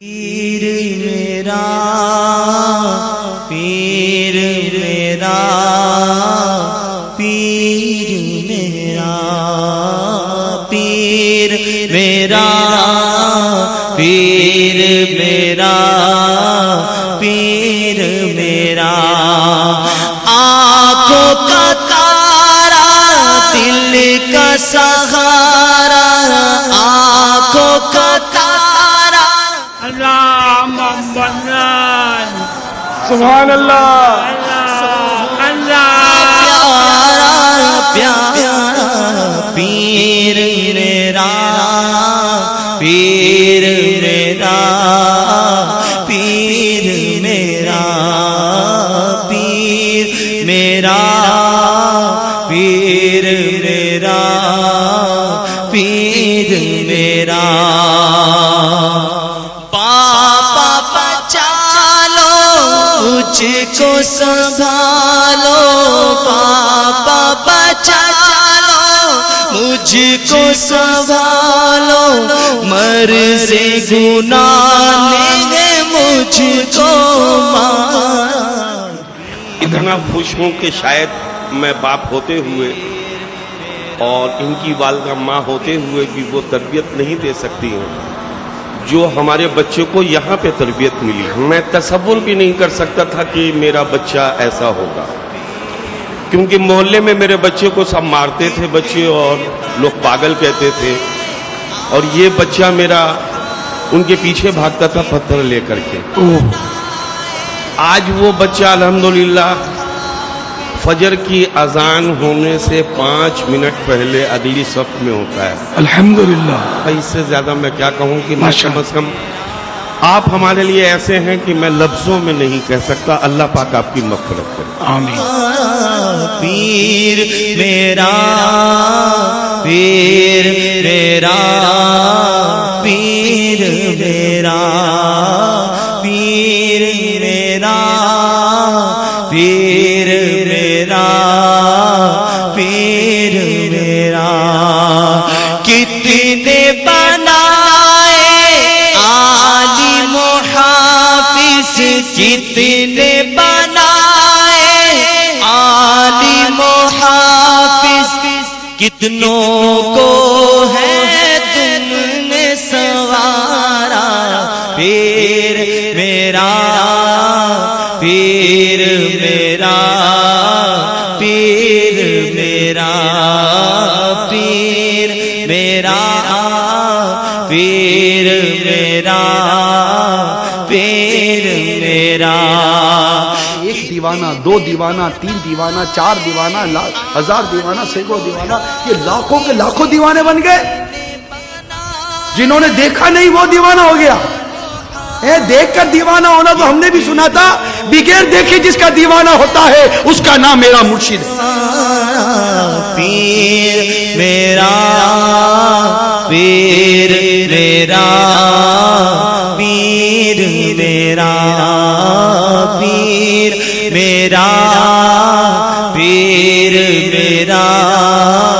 پیر میرا پیر میرا پیر میرا پیر میرا پیر میرا پیر میرا۔ آنکھوں کا تارا، دل کا سہارا سبحان اللہ. اللہ پیارا پیارا پیر میرا پیر میرا پیر میرا پیر میرا پیر میرا پیر میرا۔ مجھ کو سنبھالو، پاپا بچا لو مجھ کو سنبھالو مر سے گنا مجھ کو اتنا خوش ہوں کہ شاید میں باپ ہوتے ہوئے اور ان کی والدہ ماں ہوتے ہوئے بھی وہ تربیت نہیں دے سکتی ہیں جو ہمارے بچے کو یہاں پہ تربیت ملی۔ میں تصور بھی نہیں کر سکتا تھا کہ میرا بچہ ایسا ہوگا۔ کیونکہ محلے میں میرے بچے کو سب مارتے تھے بچے اور لوگ پاگل کہتے تھے۔ اور یہ بچہ میرا ان کے پیچھے بھاگتا تھا پتھر لے کر کے۔ آج وہ بچہ الحمدللہ فجر کی اذان ہونے سے پانچ منٹ پہلے اگلی صف میں ہوتا ہے۔ الحمدللہ۔ اس سے زیادہ میں کیا کہوں کہ میں ماشاء کم از کم آپ ہمارے لیے ایسے ہیں کہ میں لفظوں میں نہیں کہہ سکتا اللہ پاک آپ کی مغفرت کرے۔ آمین۔ پیر میرا پیر میرا پیر میرا پیر میرا پیر میرا۔ کتنوں کو ہے تم نے سوارا؟ پیر میرا پیر میرا پیر میرا پیر میرا پیر میرا پیر میرا۔ ایک دیوانہ، دو دیوانہ، تین دیوانہ، چار دیوانہ لاکھ ہزار دیوانہ، سینکڑوں دیوانہ، یہ لاکھوں کے لاکھوں دیوانے بن گئے۔ جنہوں نے دیکھا نہیں، وہ دیوانہ ہو گیا۔ اے، دیکھ کر دیوانہ ہونا تو ہم نے بھی سنا تھا۔ بغیر دیکھے جس کا دیوانہ ہوتا ہے، اس کا نام میرا مرشد ہے۔ پیر میرا پیر میرا، پیر میرا پیر میرا